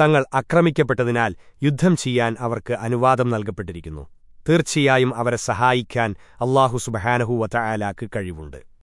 തങ്ങൾ ആക്രമിക്കപ്പെട്ടതിനാൽ യുദ്ധം ചെയ്യാൻ അവർക്ക് അനുവാദം നൽകപ്പെട്ടിരിക്കുന്നു. തീർച്ചയായും അവരെ സഹായിക്കാൻ അള്ളാഹു സുബഹാനഹൂവത്ത ആലാക്ക് കഴിവുണ്ട്.